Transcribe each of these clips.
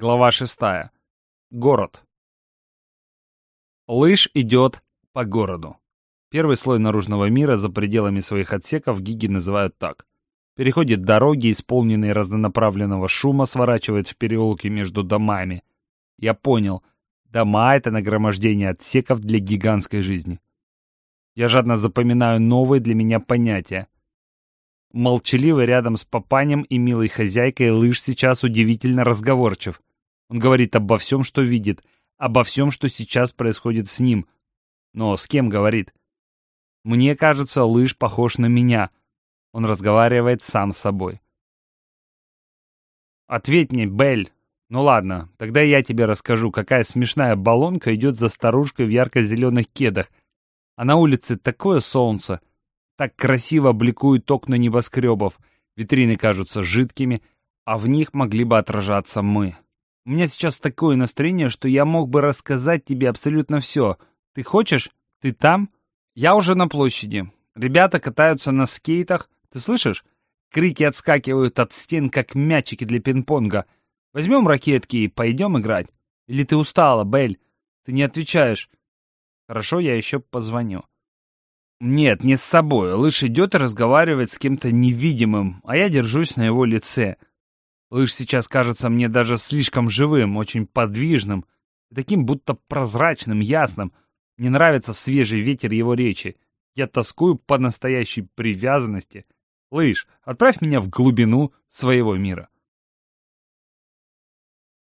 Глава шестая. Город. Лыж идет по городу. Первый слой наружного мира за пределами своих отсеков гиги называют так. Переходит дороги, исполненные разнонаправленного шума, сворачивает в переулки между домами. Я понял, дома — это нагромождение отсеков для гигантской жизни. Я жадно запоминаю новые для меня понятия. Молчаливый рядом с папанем и милой хозяйкой лыж сейчас удивительно разговорчив. Он говорит обо всем, что видит, обо всем, что сейчас происходит с ним. Но с кем говорит? Мне кажется, лыж похож на меня. Он разговаривает сам с собой. «Ответь мне, Белль!» «Ну ладно, тогда я тебе расскажу, какая смешная баллонка идет за старушкой в ярко-зеленых кедах. А на улице такое солнце, так красиво бликуют окна небоскребов, витрины кажутся жидкими, а в них могли бы отражаться мы». У меня сейчас такое настроение, что я мог бы рассказать тебе абсолютно все. Ты хочешь? Ты там? Я уже на площади. Ребята катаются на скейтах. Ты слышишь? Крики отскакивают от стен, как мячики для пинг-понга. Возьмем ракетки и пойдем играть. Или ты устала, Бель? Ты не отвечаешь. Хорошо, я еще позвоню. Нет, не с собой. Лыж идет и разговаривает с кем-то невидимым, а я держусь на его лице. Лыж сейчас кажется мне даже слишком живым, очень подвижным, таким будто прозрачным, ясным. Мне нравится свежий ветер его речи. Я тоскую по настоящей привязанности. Лыж, отправь меня в глубину своего мира.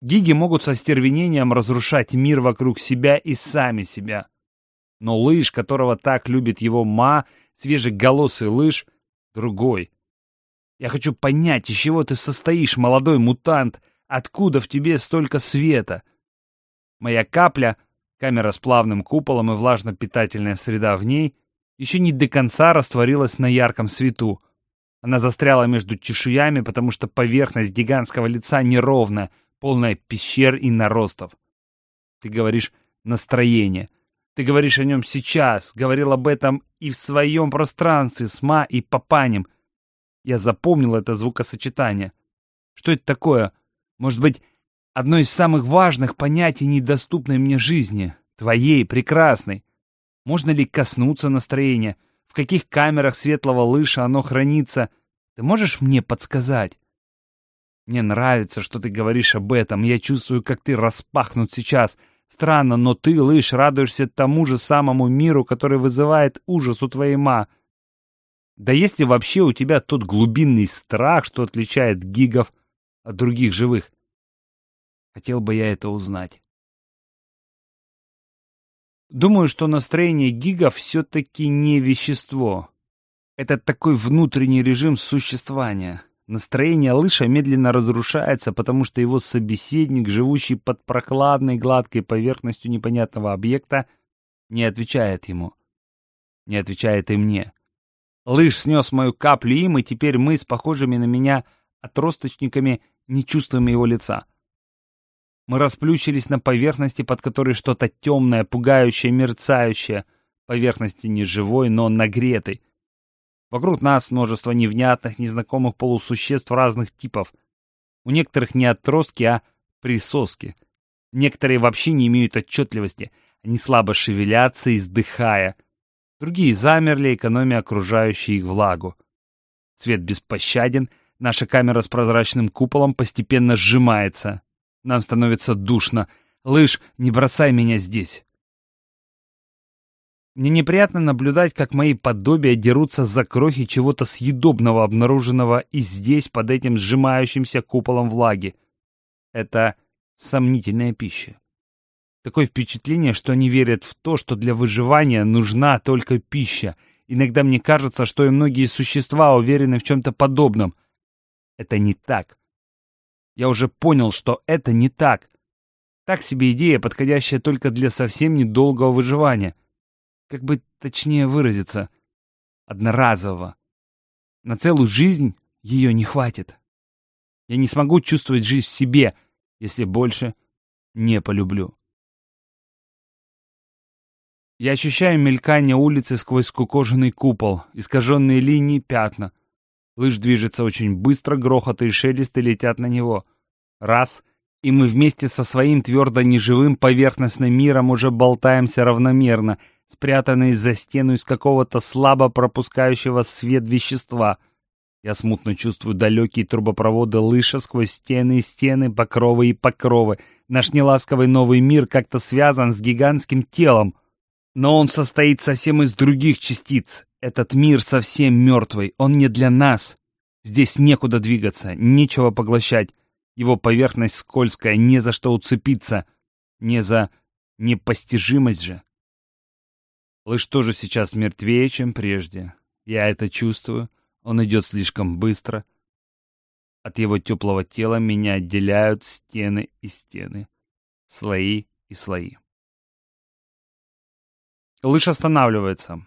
Гиги могут со стервенением разрушать мир вокруг себя и сами себя. Но лыж, которого так любит его ма, свежеголосый лыж, другой. Я хочу понять, из чего ты состоишь, молодой мутант, откуда в тебе столько света. Моя капля, камера с плавным куполом и влажно-питательная среда в ней, еще не до конца растворилась на ярком свету. Она застряла между чешуями, потому что поверхность гигантского лица неровная, полная пещер и наростов. Ты говоришь «настроение». Ты говоришь о нем сейчас, говорил об этом и в своем пространстве с Ма и Папанем — я запомнил это звукосочетание. Что это такое? Может быть, одно из самых важных понятий недоступной мне жизни, твоей, прекрасной. Можно ли коснуться настроения? В каких камерах светлого лыжа оно хранится? Ты можешь мне подсказать? Мне нравится, что ты говоришь об этом. Я чувствую, как ты распахнут сейчас. Странно, но ты, лыж, радуешься тому же самому миру, который вызывает ужас у твоей ма. Да есть ли вообще у тебя тот глубинный страх, что отличает гигов от других живых? Хотел бы я это узнать. Думаю, что настроение гигов все-таки не вещество. Это такой внутренний режим существования. Настроение лыша медленно разрушается, потому что его собеседник, живущий под прохладной гладкой поверхностью непонятного объекта, не отвечает ему. Не отвечает и мне. Лыж снес мою каплю им, и теперь мы с похожими на меня отросточниками не чувствуем его лица. Мы расплющились на поверхности, под которой что-то темное, пугающее, мерцающее. Поверхности не живой, но нагретой. Вокруг нас множество невнятных, незнакомых полусуществ разных типов. У некоторых не отростки, а присоски. Некоторые вообще не имеют отчетливости. Они слабо шевелятся, издыхая. Другие замерли, экономя окружающую их влагу. Свет беспощаден, наша камера с прозрачным куполом постепенно сжимается. Нам становится душно. Лыж, не бросай меня здесь. Мне неприятно наблюдать, как мои подобия дерутся за крохи чего-то съедобного, обнаруженного и здесь, под этим сжимающимся куполом влаги. Это сомнительная пища. Такое впечатление, что они верят в то, что для выживания нужна только пища. Иногда мне кажется, что и многие существа уверены в чем-то подобном. Это не так. Я уже понял, что это не так. Так себе идея, подходящая только для совсем недолгого выживания. Как бы точнее выразиться. Одноразового. На целую жизнь ее не хватит. Я не смогу чувствовать жизнь в себе, если больше не полюблю. Я ощущаю мелькание улицы сквозь скукоженный купол, искаженные линии, пятна. Лыж движется очень быстро, грохоты и шелесты летят на него. Раз, И мы вместе со своим твердо неживым поверхностным миром уже болтаемся равномерно, спрятанные за стену из какого-то слабо пропускающего свет вещества. Я смутно чувствую далекие трубопроводы лыша сквозь стены и стены, покровы и покровы. Наш неласковый новый мир как-то связан с гигантским телом. Но он состоит совсем из других частиц. Этот мир совсем мертвый, он не для нас. Здесь некуда двигаться, нечего поглощать. Его поверхность скользкая, не за что уцепиться. Не за непостижимость же. Лыж тоже сейчас мертвее, чем прежде. Я это чувствую. Он идет слишком быстро. От его теплого тела меня отделяют стены и стены. Слои и слои. Лыж останавливается.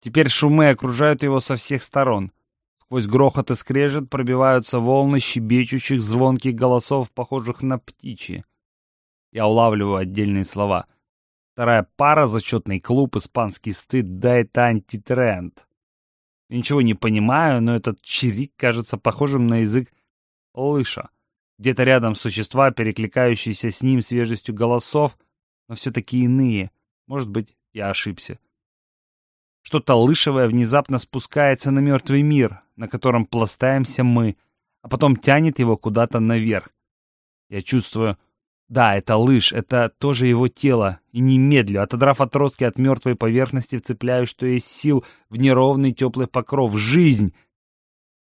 Теперь шумы окружают его со всех сторон. Сквозь грохот и скрежет пробиваются волны щебечущих звонких голосов, похожих на птичьи. Я улавливаю отдельные слова. Вторая пара, зачетный клуб, испанский стыд, да это антитренд. Ничего не понимаю, но этот чирик кажется похожим на язык лыша. Где-то рядом существа, перекликающиеся с ним свежестью голосов, но все-таки иные. Может быть, я ошибся. Что-то лышевое внезапно спускается на мертвый мир, на котором пластаемся мы, а потом тянет его куда-то наверх. Я чувствую, да, это лыж, это тоже его тело, и немедлю, отодрав отростки от мертвой поверхности, вцепляю, что есть сил, в неровный теплый покров. Жизнь!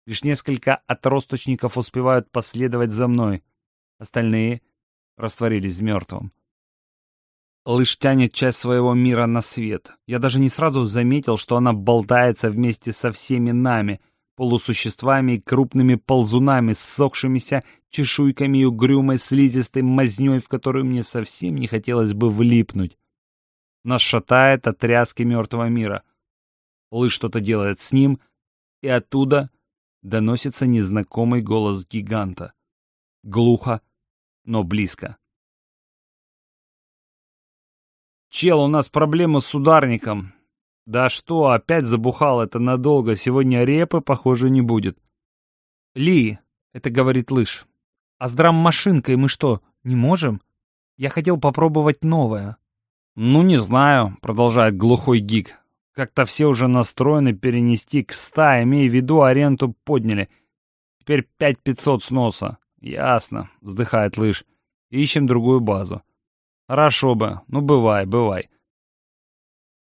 Лишь несколько отросточников успевают последовать за мной. Остальные растворились в мертвом. Лыж тянет часть своего мира на свет. Я даже не сразу заметил, что она болтается вместе со всеми нами, полусуществами и крупными ползунами, ссохшимися чешуйками и угрюмой слизистой мазнёй, в которую мне совсем не хотелось бы влипнуть. Нас шатает от тряски мертвого мира. Лыж что-то делает с ним, и оттуда доносится незнакомый голос гиганта. Глухо, но близко. Чел, у нас проблема с ударником. Да что, опять забухал это надолго, сегодня репы, похоже, не будет. Ли, это говорит Лыж. А с драм-машинкой мы что, не можем? Я хотел попробовать новое. Ну, не знаю, продолжает глухой гик. Как-то все уже настроены перенести к ста, имея в виду аренду подняли. Теперь пять пятьсот сноса. Ясно, вздыхает Лыж. Ищем другую базу. Хорошо бы. Ну, бывай, бывай.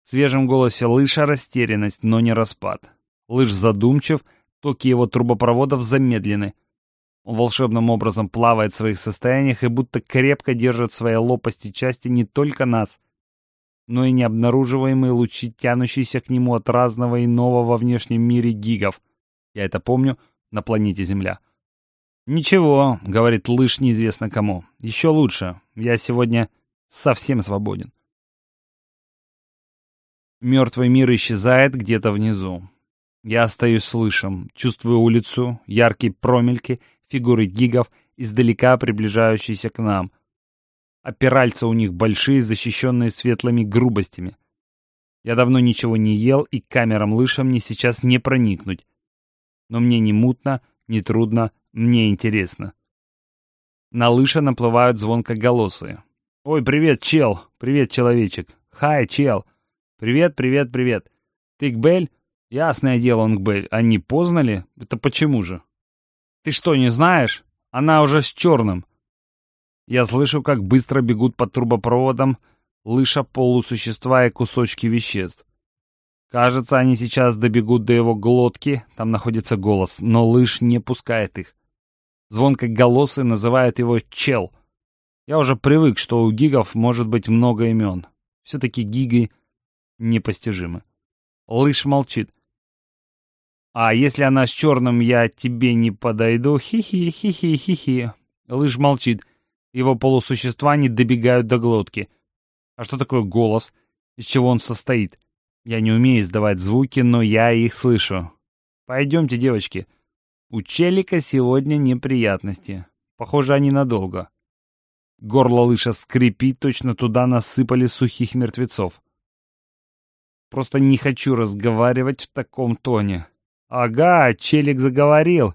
В свежем голосе Лыша растерянность, но не распад. Лыж задумчив, токи его трубопроводов замедлены. Он волшебным образом плавает в своих состояниях и будто крепко держит в своей лопасти части не только нас, но и необнаруживаемые лучи, тянущиеся к нему от разного иного во внешнем мире гигов. Я это помню на планете Земля. «Ничего», — говорит Лыж неизвестно кому. «Еще лучше. Я сегодня совсем свободен. Мертвый мир исчезает где-то внизу. Я остаюсь слышим, чувствую улицу, яркие промельки, фигуры гигов, издалека приближающиеся к нам. Опиральца у них большие, защищенные светлыми грубостями. Я давно ничего не ел, и камерам лышам мне сейчас не проникнуть. Но мне не мутно, не трудно, мне интересно. На лыша наплывают звонкоголосые. «Ой, привет, чел! Привет, человечек! Хай, чел! Привет, привет, привет! Ты Гбель? Ясное дело, он Гбель. А не поздно ли? Это почему же? Ты что, не знаешь? Она уже с черным!» Я слышу, как быстро бегут по трубопроводам лыша полусущества и кусочки веществ. Кажется, они сейчас добегут до его глотки, там находится голос, но лыж не пускает их. Звонко голосы называют его «чел», я уже привык, что у гигов может быть много имен. Все-таки гиги непостижимы. Лыж молчит. А если она с черным, я тебе не подойду? Хи-хи-хи-хи-хи-хи. Лыж молчит. Его полусущества не добегают до глотки. А что такое голос? Из чего он состоит? Я не умею издавать звуки, но я их слышу. Пойдемте, девочки. У Челика сегодня неприятности. Похоже, они надолго. Горло лыша скрипит, точно туда насыпали сухих мертвецов. Просто не хочу разговаривать в таком тоне. Ага, челик заговорил.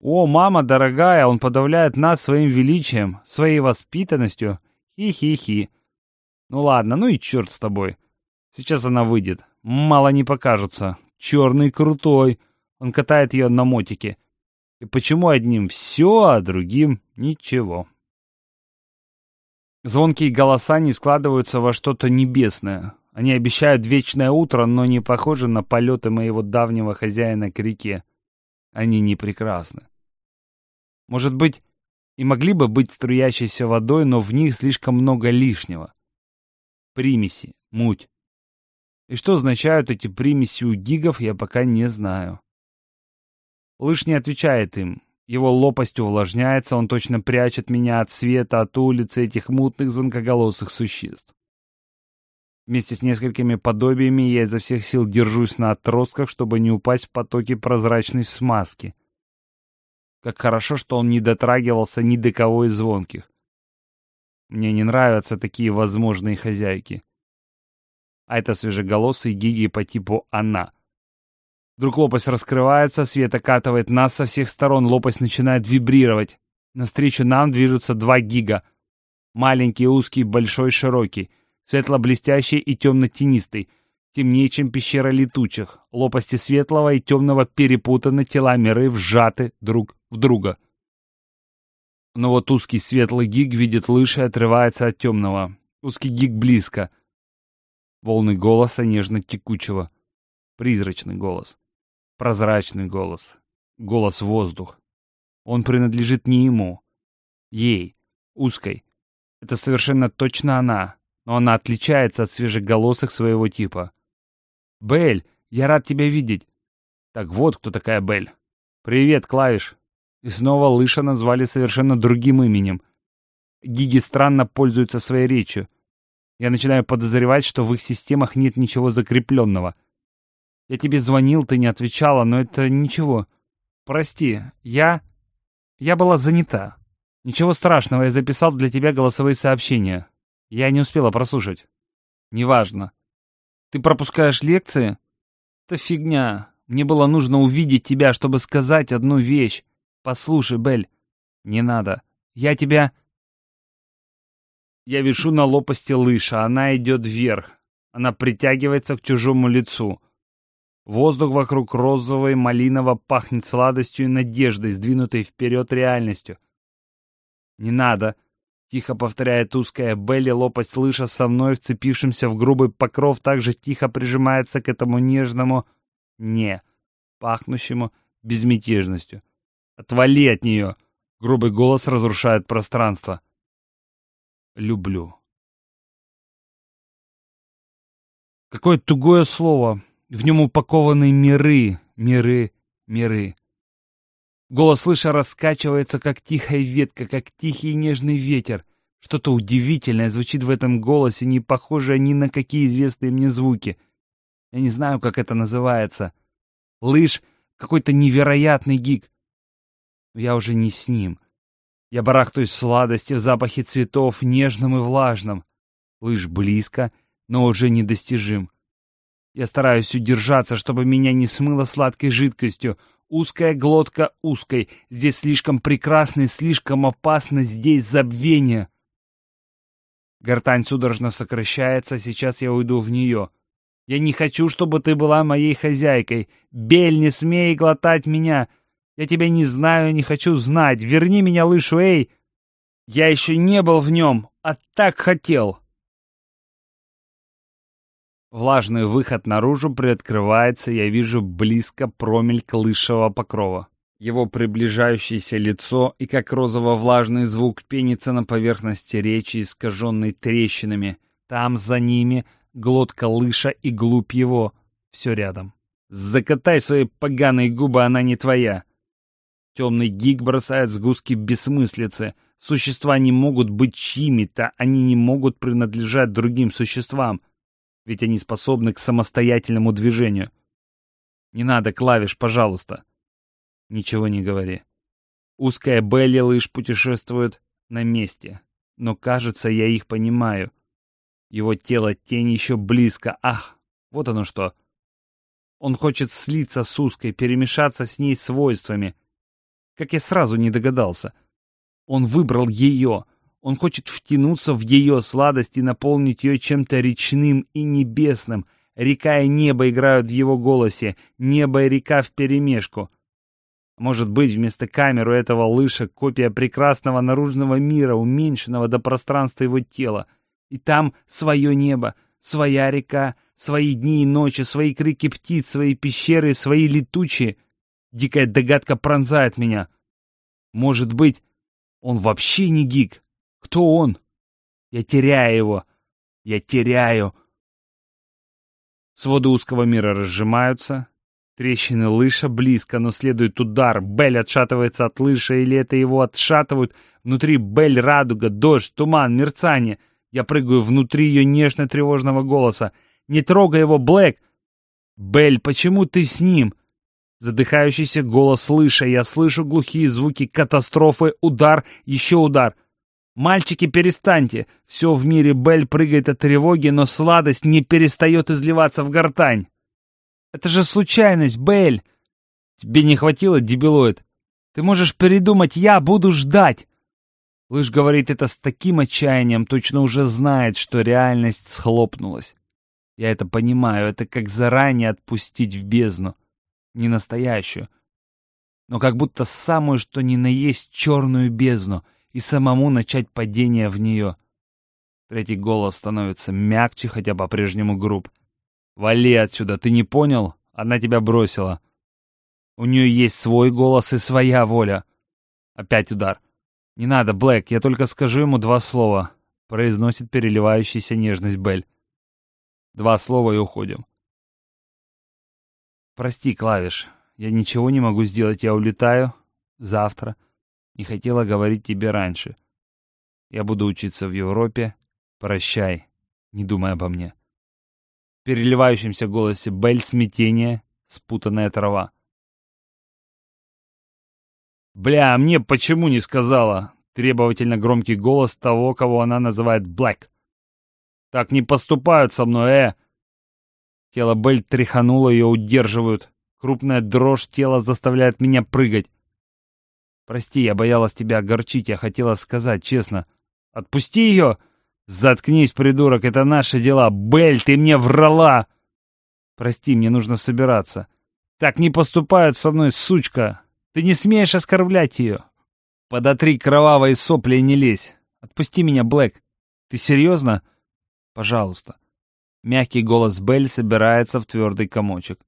О, мама дорогая, он подавляет нас своим величием, своей воспитанностью. Хи-хи-хи. Ну ладно, ну и черт с тобой. Сейчас она выйдет. Мало не покажется. Черный крутой. Он катает ее на мотике. И почему одним все, а другим ничего? Звонкие голоса не складываются во что-то небесное. Они обещают вечное утро, но не похожи на полеты моего давнего хозяина к реке. Они не прекрасны. Может быть, и могли бы быть струящейся водой, но в них слишком много лишнего. Примеси, муть. И что означают эти примеси у гигов, я пока не знаю. Лыж не отвечает им. Его лопасть увлажняется, он точно прячет меня от света, от улицы этих мутных звонкоголосых существ. Вместе с несколькими подобиями я изо всех сил держусь на отростках, чтобы не упасть в потоки прозрачной смазки. Как хорошо, что он не дотрагивался ни до кого из звонких. Мне не нравятся такие возможные хозяйки. А это свежеголосые гиги по типу «она». Вдруг лопасть раскрывается, свет окатывает нас со всех сторон, лопасть начинает вибрировать. Навстречу нам движутся два гига. Маленький, узкий, большой, широкий светло-блестящий и темно-тенистый, темнее, чем пещера летучих. Лопасти светлого и темного перепутаны, тела миры вжаты друг в друга. Но вот узкий светлый гиг видит лыжи и отрывается от темного. Узкий гиг близко. Волны голоса нежно-текучего. Призрачный голос. Прозрачный голос. Голос-воздух. Он принадлежит не ему. Ей. Узкой. Это совершенно точно она но она отличается от свежеголосых своего типа. «Белль, я рад тебя видеть!» Так вот, кто такая Белль. «Привет, Клавиш!» И снова Лыша назвали совершенно другим именем. Гиги странно пользуются своей речью. Я начинаю подозревать, что в их системах нет ничего закрепленного. Я тебе звонил, ты не отвечала, но это ничего. Прости, я... Я была занята. Ничего страшного, я записал для тебя голосовые сообщения. Я не успела прослушать. Неважно. Ты пропускаешь лекции? Это фигня. Мне было нужно увидеть тебя, чтобы сказать одну вещь. Послушай, Бель. Не надо. Я тебя... Я вишу на лопасти лыша, она идет вверх. Она притягивается к чужому лицу. Воздух вокруг розового и малиново пахнет сладостью и надеждой, сдвинутой вперед реальностью. Не надо. Тихо повторяет узкая Белли, лопасть слыша со мной, вцепившимся в грубый покров, также тихо прижимается к этому нежному «не», пахнущему безмятежностью. «Отвали от нее!» Грубый голос разрушает пространство. «Люблю». Какое тугое слово! В нем упакованы миры, миры, миры. Голос слыша раскачивается, как тихая ветка, как тихий нежный ветер. Что-то удивительное звучит в этом голосе, не похожее ни на какие известные мне звуки. Я не знаю, как это называется. Лыж — какой-то невероятный гик. Но я уже не с ним. Я барахтаюсь в сладости, в запахе цветов, нежном и влажном. Лыж близко, но уже недостижим. Я стараюсь удержаться, чтобы меня не смыло сладкой жидкостью. Узкая глотка узкой. Здесь слишком прекрасно и слишком опасно. Здесь забвение. Гортань судорожно сокращается, сейчас я уйду в нее. Я не хочу, чтобы ты была моей хозяйкой. Бель, не смей глотать меня. Я тебя не знаю, не хочу знать. Верни меня, лышу, эй! Я еще не был в нем, а так хотел. Влажный выход наружу приоткрывается, я вижу близко промельк лысшего покрова. Его приближающееся лицо и как розово-влажный звук пенится на поверхности речи, искаженной трещинами. Там, за ними, глотка лыша и глубь его. Все рядом. Закатай свои поганые губы, она не твоя. Темный гик бросает сгустки бессмыслицы. Существа не могут быть чьими-то, они не могут принадлежать другим существам ведь они способны к самостоятельному движению. Не надо клавиш, пожалуйста. Ничего не говори. Узкая Белли лыж путешествует на месте, но, кажется, я их понимаю. Его тело тень еще близко. Ах, вот оно что. Он хочет слиться с узкой, перемешаться с ней свойствами. Как я сразу не догадался. Он выбрал ее. Он хочет втянуться в ее сладость и наполнить ее чем-то речным и небесным. Река и небо играют в его голосе, небо и река вперемешку. Может быть, вместо камеры этого лыша копия прекрасного наружного мира, уменьшенного до пространства его тела. И там свое небо, своя река, свои дни и ночи, свои крики птиц, свои пещеры, свои летучие. Дикая догадка пронзает меня. Может быть, он вообще не гик? Кто он? Я теряю его. Я теряю. Своды узкого мира разжимаются, Трещины лыша близко, но следует удар. Бель отшатывается от лыша, или это его отшатывают. Внутри Бель радуга, дождь, туман, мерцание. Я прыгаю внутри ее нежно-тревожного голоса. «Не трогай его, Блэк!» «Бель, почему ты с ним?» Задыхающийся голос лыша. Я слышу глухие звуки катастрофы. Удар, еще удар. «Мальчики, перестаньте!» Все в мире Бель прыгает от тревоги, но сладость не перестает изливаться в гортань. Это же случайность, Белль. Тебе не хватило, дебилоид? Ты можешь передумать, я буду ждать. Лыж говорит это с таким отчаянием, точно уже знает, что реальность схлопнулась. Я это понимаю, это как заранее отпустить в бездну. Не настоящую, но как будто самую, что ни на есть, черную бездну, и самому начать падение в нее. Третий голос становится мягче, хотя по-прежнему груб. «Вали отсюда, ты не понял? Она тебя бросила. У нее есть свой голос и своя воля». Опять удар. «Не надо, Блэк, я только скажу ему два слова», — произносит переливающаяся нежность Белль. Два слова и уходим. «Прости, Клавиш, я ничего не могу сделать, я улетаю. Завтра. Не хотела говорить тебе раньше. Я буду учиться в Европе. Прощай, не думай обо мне» переливающемся голосе Бель смятение, спутанная трава. «Бля, а мне почему не сказала?» Требовательно громкий голос того, кого она называет Блэк. «Так не поступают со мной, э!» Тело Бель тряхануло, ее удерживают. Крупная дрожь тела заставляет меня прыгать. «Прости, я боялась тебя огорчить, я хотела сказать честно. Отпусти ее!» «Заткнись, придурок, это наши дела! Бель, ты мне врала!» «Прости, мне нужно собираться». «Так не поступают со мной, сучка! Ты не смеешь оскорблять ее!» «Подотри кровавые сопли и не лезь! Отпусти меня, Блэк! Ты серьезно?» «Пожалуйста». Мягкий голос Белль собирается в твердый комочек.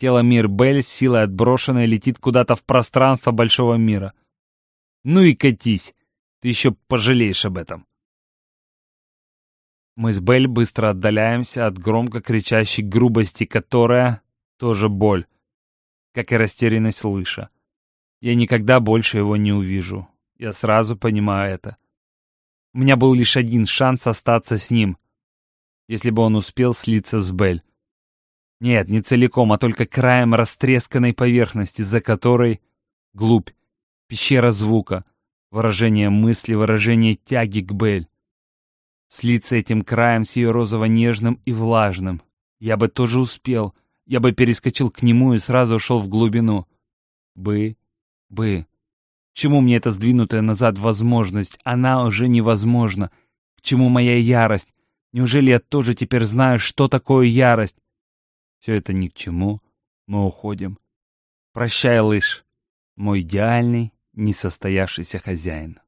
Тело Мир Белль с силой отброшенное летит куда-то в пространство большого мира. «Ну и катись! Ты еще пожалеешь об этом!» Мы с Белль быстро отдаляемся от громко кричащей грубости, которая тоже боль, как и растерянность лыша. Я никогда больше его не увижу. Я сразу понимаю это. У меня был лишь один шанс остаться с ним, если бы он успел слиться с Белль. Нет, не целиком, а только краем растресканной поверхности, за которой глубь, пещера звука, выражение мысли, выражение тяги к Белль слиться этим краем с ее розово-нежным и влажным. Я бы тоже успел. Я бы перескочил к нему и сразу ушел в глубину. Бы, бы. Чему мне эта сдвинутая назад возможность? Она уже невозможна. К чему моя ярость? Неужели я тоже теперь знаю, что такое ярость? Все это ни к чему. Мы уходим. Прощай, лыж, мой идеальный, несостоявшийся хозяин.